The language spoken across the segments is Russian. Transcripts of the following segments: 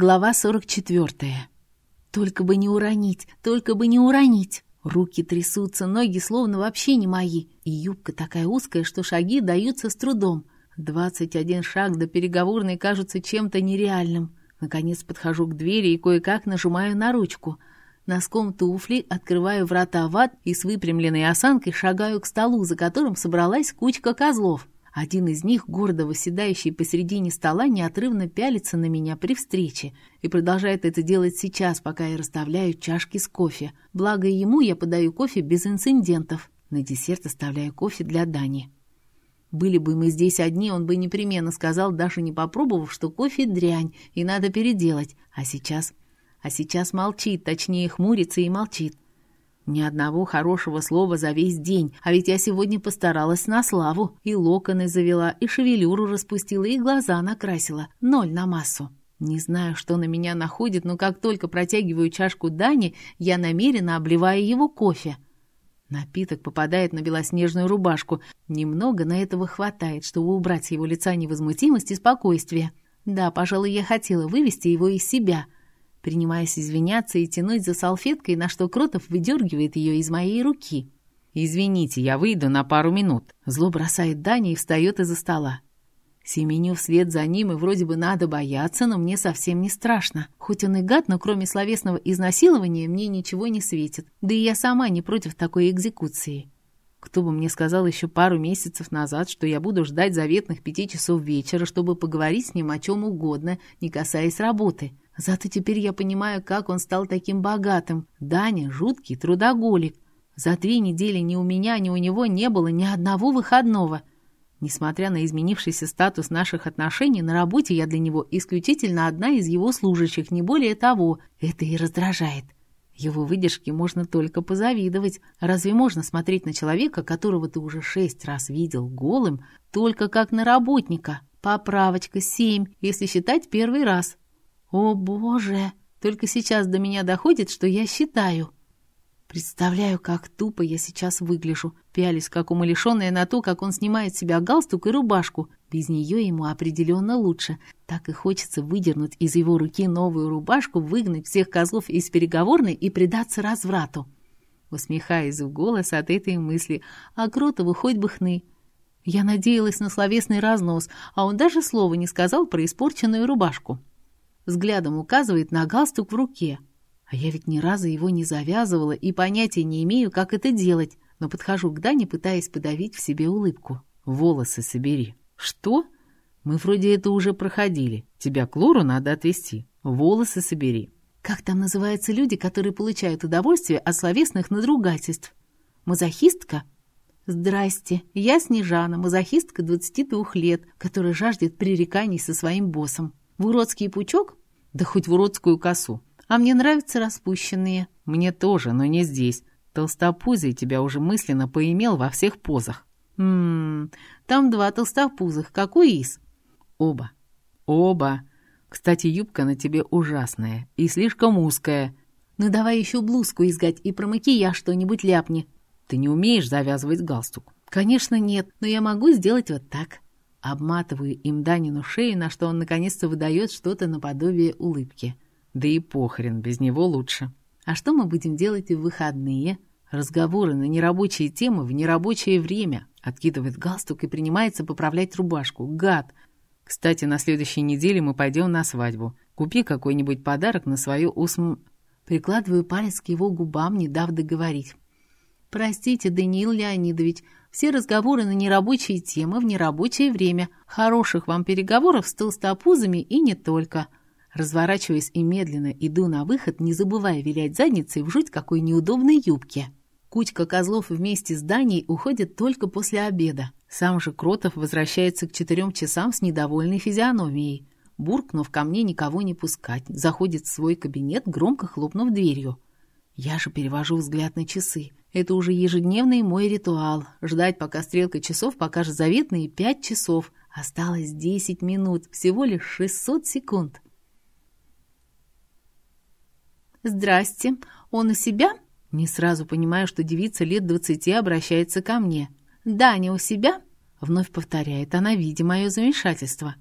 Глава 44. Только бы не уронить, только бы не уронить. Руки трясутся, ноги словно вообще не мои. И юбка такая узкая, что шаги даются с трудом. Двадцать один шаг до переговорной кажутся чем-то нереальным. Наконец подхожу к двери и кое-как нажимаю на ручку. Носком туфли открываю врата в ад и с выпрямленной осанкой шагаю к столу, за которым собралась кучка козлов. Один из них, гордо восседающий посередине стола, неотрывно пялится на меня при встрече и продолжает это делать сейчас, пока я расставляю чашки с кофе. Благо ему я подаю кофе без инцидентов. На десерт оставляю кофе для Дани. Были бы мы здесь одни, он бы непременно сказал, даже не попробовав, что кофе дрянь и надо переделать. А сейчас... А сейчас молчит, точнее хмурится и молчит. Ни одного хорошего слова за весь день, а ведь я сегодня постаралась на славу. И локоны завела, и шевелюру распустила, и глаза накрасила. Ноль на массу. Не знаю, что на меня находит, но как только протягиваю чашку Дани, я намеренно обливаю его кофе. Напиток попадает на белоснежную рубашку. Немного на этого хватает, чтобы убрать с его лица невозмутимость и спокойствие. Да, пожалуй, я хотела вывести его из себя — принимаясь извиняться и тянуть за салфеткой, на что Кротов выдергивает ее из моей руки. «Извините, я выйду на пару минут». Зло бросает Даня и встает из-за стола. Семеню вслед за ним, и вроде бы надо бояться, но мне совсем не страшно. Хоть он и гад, но кроме словесного изнасилования мне ничего не светит. Да и я сама не против такой экзекуции. Кто бы мне сказал еще пару месяцев назад, что я буду ждать заветных пяти часов вечера, чтобы поговорить с ним о чем угодно, не касаясь работы. Зато теперь я понимаю, как он стал таким богатым. Даня — жуткий трудоголик. За три недели ни у меня, ни у него не было ни одного выходного. Несмотря на изменившийся статус наших отношений, на работе я для него исключительно одна из его служащих, не более того. Это и раздражает. Его выдержке можно только позавидовать. Разве можно смотреть на человека, которого ты уже шесть раз видел голым, только как на работника? Поправочка семь, если считать первый раз. О, Боже! Только сейчас до меня доходит, что я считаю. Представляю, как тупо я сейчас выгляжу. Пялись, как умалишенная на то, как он снимает с себя галстук и рубашку. Без нее ему определенно лучше. Так и хочется выдернуть из его руки новую рубашку, выгнать всех козлов из переговорной и предаться разврату. Усмехаясь в голос от этой мысли, а Кротову хоть бы хны. Я надеялась на словесный разнос, а он даже слова не сказал про испорченную рубашку взглядом указывает на галстук в руке. А я ведь ни разу его не завязывала и понятия не имею, как это делать, но подхожу к Дане, пытаясь подавить в себе улыбку. «Волосы собери». «Что?» «Мы вроде это уже проходили. Тебя к Лору надо отвезти. Волосы собери». «Как там называются люди, которые получают удовольствие от словесных надругательств? Мазохистка?» «Здрасте, я Снежана, мазохистка 22 лет, которая жаждет пререканий со своим боссом. В уродский пучок да хоть в уродскую косу. А мне нравятся распущенные. Мне тоже, но не здесь. Толстопузый тебя уже мысленно поимел во всех позах. Ммм, там два толстопузых. Какой из? Оба. Оба. Кстати, юбка на тебе ужасная и слишком узкая. Ну давай еще блузку изгать и про макияж что-нибудь ляпни. Ты не умеешь завязывать галстук? Конечно, нет, но я могу сделать вот так. Обматываю им Данину шею, на что он наконец-то выдает что-то наподобие улыбки. Да и похрен, без него лучше. А что мы будем делать в выходные? Разговоры на нерабочие темы в нерабочее время. Откидывает галстук и принимается поправлять рубашку. Гад! Кстати, на следующей неделе мы пойдем на свадьбу. Купи какой-нибудь подарок на свою усм... Прикладываю палец к его губам, не дав договорить. «Простите, Даниил Леонидович, все разговоры на нерабочие темы в нерабочее время. Хороших вам переговоров с толстопузами и не только. Разворачиваясь и медленно иду на выход, не забывая вилять задницей в жуть какой неудобной юбке. Кучка козлов вместе с Даней уходит только после обеда. Сам же Кротов возвращается к четырем часам с недовольной физиономией. Буркнув ко мне никого не пускать, заходит в свой кабинет, громко хлопнув дверью. Я же перевожу взгляд на часы. Это уже ежедневный мой ритуал. Ждать, пока стрелка часов покажет заветные пять часов. Осталось десять минут, всего лишь шестьсот секунд. «Здрасте. Он у себя?» Не сразу понимаю, что девица лет двадцати обращается ко мне. «Даня у себя?» Вновь повторяет она, видя мое замешательство.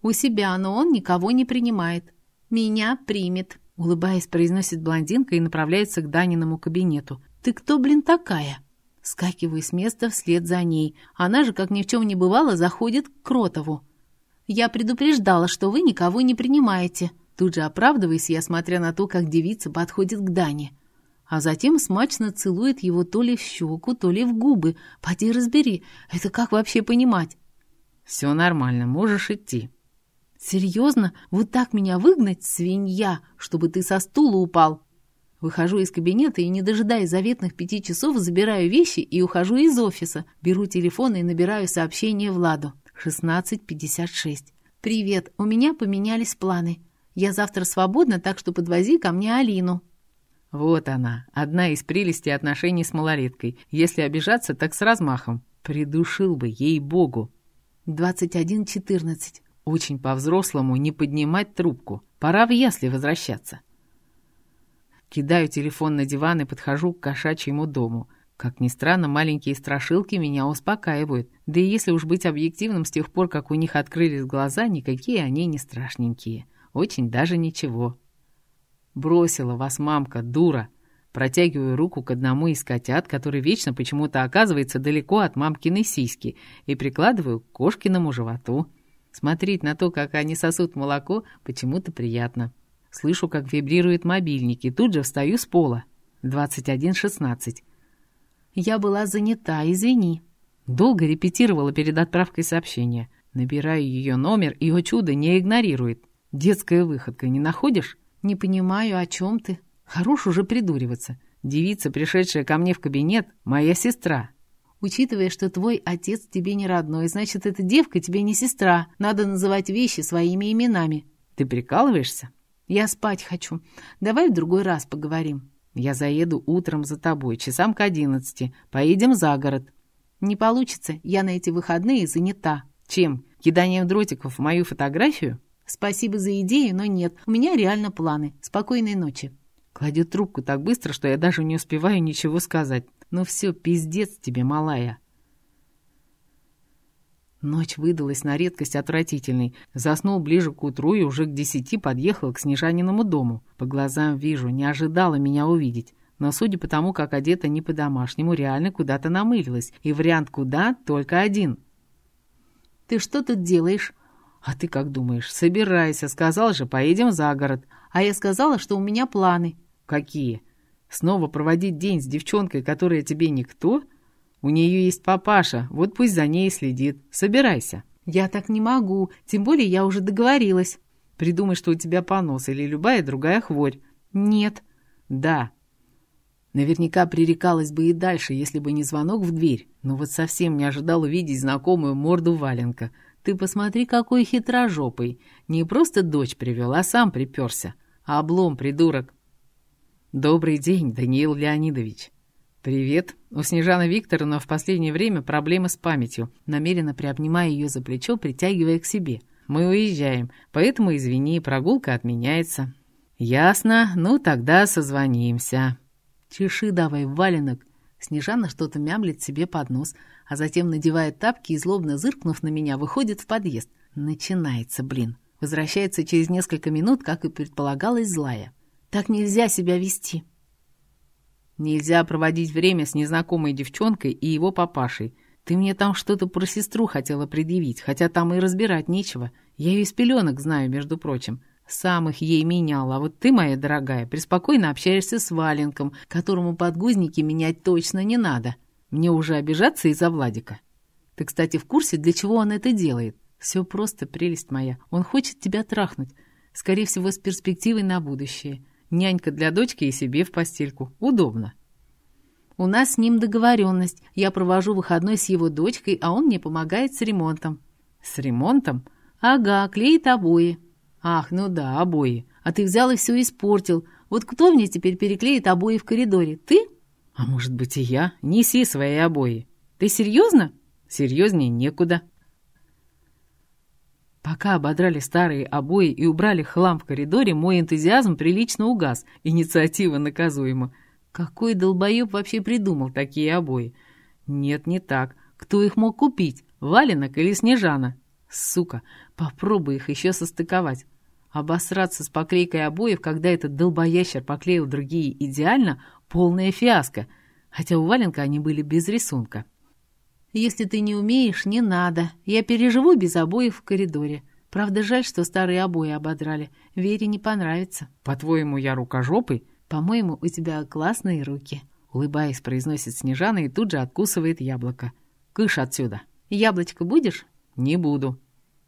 «У себя, но он никого не принимает». «Меня примет», — улыбаясь, произносит блондинка и направляется к Даниному кабинету. «Ты кто, блин, такая?» Скакиваю с места вслед за ней. Она же, как ни в чем не бывало, заходит к Кротову. «Я предупреждала, что вы никого не принимаете». Тут же оправдываясь, я смотря на то, как девица подходит к Дане. А затем смачно целует его то ли в щеку, то ли в губы. Поди разбери, это как вообще понимать? «Все нормально, можешь идти». «Серьезно? Вот так меня выгнать, свинья, чтобы ты со стула упал?» Выхожу из кабинета и, не дожидаясь заветных пяти часов, забираю вещи и ухожу из офиса. Беру телефон и набираю сообщение Владу. 16.56. «Привет, у меня поменялись планы. Я завтра свободна, так что подвози ко мне Алину». Вот она, одна из прелестей отношений с малолеткой. Если обижаться, так с размахом. Придушил бы, ей-богу. 21.14. Очень по-взрослому не поднимать трубку. Пора в ясли возвращаться. Кидаю телефон на диван и подхожу к кошачьему дому. Как ни странно, маленькие страшилки меня успокаивают. Да и если уж быть объективным, с тех пор, как у них открылись глаза, никакие они не страшненькие. Очень даже ничего. Бросила вас мамка, дура. Протягиваю руку к одному из котят, который вечно почему-то оказывается далеко от мамкиной сиськи, и прикладываю к кошкиному животу. Смотреть на то, как они сосут молоко, почему-то приятно. Слышу, как вибрирует мобильник, и тут же встаю с пола. 21.16. Я была занята, извини. Долго репетировала перед отправкой сообщения. Набираю ее номер, и, о чудо, не игнорирует. Детская выходка, не находишь? Не понимаю, о чем ты. Хорош уже придуриваться. Девица, пришедшая ко мне в кабинет, моя сестра. Учитывая, что твой отец тебе не родной, значит, эта девка тебе не сестра. Надо называть вещи своими именами. Ты прикалываешься? Я спать хочу. Давай в другой раз поговорим. Я заеду утром за тобой, часам к одиннадцати. Поедем за город. Не получится, я на эти выходные занята. Чем? Киданием дротиков в мою фотографию? «Спасибо за идею, но нет. У меня реально планы. Спокойной ночи». Кладет трубку так быстро, что я даже не успеваю ничего сказать. «Ну все, пиздец тебе, малая». Ночь выдалась на редкость отвратительной. Заснул ближе к утру и уже к десяти подъехал к Снежаниному дому. По глазам вижу, не ожидала меня увидеть. Но судя по тому, как одета не по-домашнему, реально куда-то намылилась. И вариант «куда» только один. «Ты что тут делаешь?» «А ты как думаешь? Собирайся, сказал же, поедем за город». «А я сказала, что у меня планы». «Какие? Снова проводить день с девчонкой, которая тебе никто? У нее есть папаша, вот пусть за ней следит. Собирайся». «Я так не могу, тем более я уже договорилась». «Придумай, что у тебя понос или любая другая хворь». «Нет». «Да». Наверняка пререкалась бы и дальше, если бы не звонок в дверь, но вот совсем не ожидал увидеть знакомую морду Валенка — ты посмотри, какой хитрожопый. Не просто дочь привел, а сам приперся. Облом, придурок. Добрый день, Даниил Леонидович. Привет. У Снежаны Викторовны в последнее время проблемы с памятью. Намеренно приобнимая ее за плечо, притягивая к себе. Мы уезжаем, поэтому, извини, прогулка отменяется. Ясно, ну тогда созвонимся. Чеши давай, валенок. Снежана что-то мямлит себе под нос, а затем надевает тапки и, злобно зыркнув на меня, выходит в подъезд. Начинается, блин. Возвращается через несколько минут, как и предполагалось, злая. Так нельзя себя вести. Нельзя проводить время с незнакомой девчонкой и его папашей. Ты мне там что-то про сестру хотела предъявить, хотя там и разбирать нечего. Я ее из пеленок знаю, между прочим. Сам их ей менял, а вот ты, моя дорогая, преспокойно общаешься с Валенком, которому подгузники менять точно не надо. Мне уже обижаться из-за Владика. Ты, кстати, в курсе, для чего он это делает? Все просто, прелесть моя. Он хочет тебя трахнуть. Скорее всего, с перспективой на будущее. Нянька для дочки и себе в постельку. Удобно. У нас с ним договоренность. Я провожу выходной с его дочкой, а он мне помогает с ремонтом. С ремонтом? Ага, клеит обои. «Ах, ну да, обои. А ты взял и все испортил. Вот кто мне теперь переклеит обои в коридоре? Ты?» «А может быть и я? Неси свои обои». «Ты серьезно?» «Серьезнее некуда». Пока ободрали старые обои и убрали хлам в коридоре, мой энтузиазм прилично угас. Инициатива наказуема. Какой долбоеб вообще придумал такие обои? Нет, не так. Кто их мог купить? Валенок или Снежана? Сука, попробуй их еще состыковать. Обосраться с поклейкой обоев, когда этот долбоящер поклеил другие идеально, полная фиаско, хотя у Валенка они были без рисунка. «Если ты не умеешь, не надо. Я переживу без обоев в коридоре. Правда, жаль, что старые обои ободрали. Вере не понравится». «По-твоему, я рукожопый?» «По-моему, у тебя классные руки», — улыбаясь, произносит Снежана и тут же откусывает яблоко. «Кыш отсюда!» «Яблочко будешь?» «Не буду».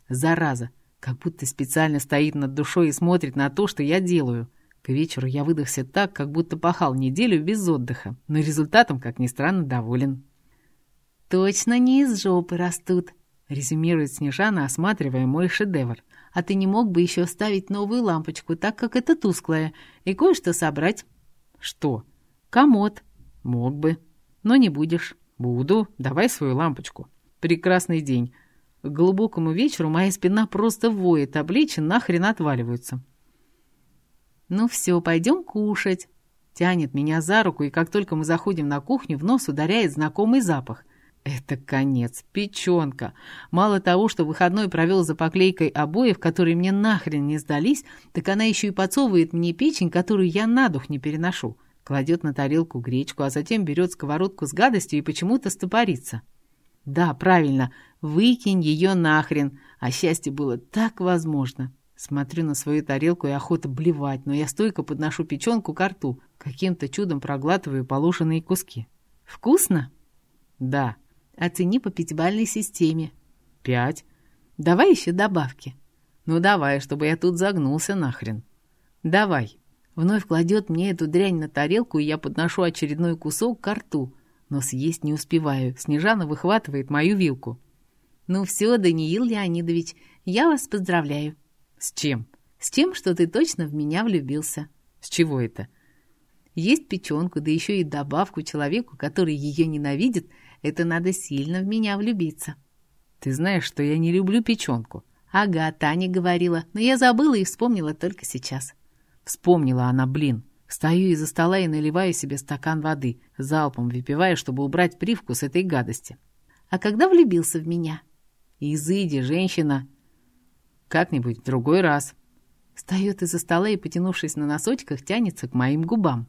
«Зараза! Как будто специально стоит над душой и смотрит на то, что я делаю. К вечеру я выдохся так, как будто пахал неделю без отдыха, но результатом, как ни странно, доволен». «Точно не из жопы растут», — резюмирует Снежана, осматривая мой шедевр. «А ты не мог бы еще ставить новую лампочку, так как это тусклая, и кое-что собрать?» «Что?» «Комод». «Мог бы. Но не будешь». «Буду. Давай свою лампочку». «Прекрасный день. К глубокому вечеру моя спина просто воет, а плечи нахрен отваливаются». «Ну все, пойдем кушать». Тянет меня за руку, и как только мы заходим на кухню, в нос ударяет знакомый запах — это конец. Печенка. Мало того, что выходной провел за поклейкой обоев, которые мне нахрен не сдались, так она еще и подсовывает мне печень, которую я на дух не переношу. Кладет на тарелку гречку, а затем берет сковородку с гадостью и почему-то стопорится. Да, правильно, выкинь ее нахрен. А счастье было так возможно. Смотрю на свою тарелку и охота блевать, но я стойко подношу печенку к рту, каким-то чудом проглатываю положенные куски. «Вкусно?» «Да», Оцени по пятибалльной системе. Пять. Давай еще добавки. Ну давай, чтобы я тут загнулся нахрен. Давай. Вновь кладет мне эту дрянь на тарелку, и я подношу очередной кусок к рту. Но съесть не успеваю. Снежана выхватывает мою вилку. Ну все, Даниил Леонидович, я вас поздравляю. С чем? С тем, что ты точно в меня влюбился. С чего это? Есть печенку, да еще и добавку человеку, который ее ненавидит, это надо сильно в меня влюбиться. Ты знаешь, что я не люблю печенку. Ага, Таня говорила, но я забыла и вспомнила только сейчас. Вспомнила она, блин. Встаю из-за стола и наливаю себе стакан воды, залпом выпивая, чтобы убрать привкус этой гадости. А когда влюбился в меня? Изыди, женщина. Как-нибудь в другой раз. Встает из-за стола и, потянувшись на носочках, тянется к моим губам.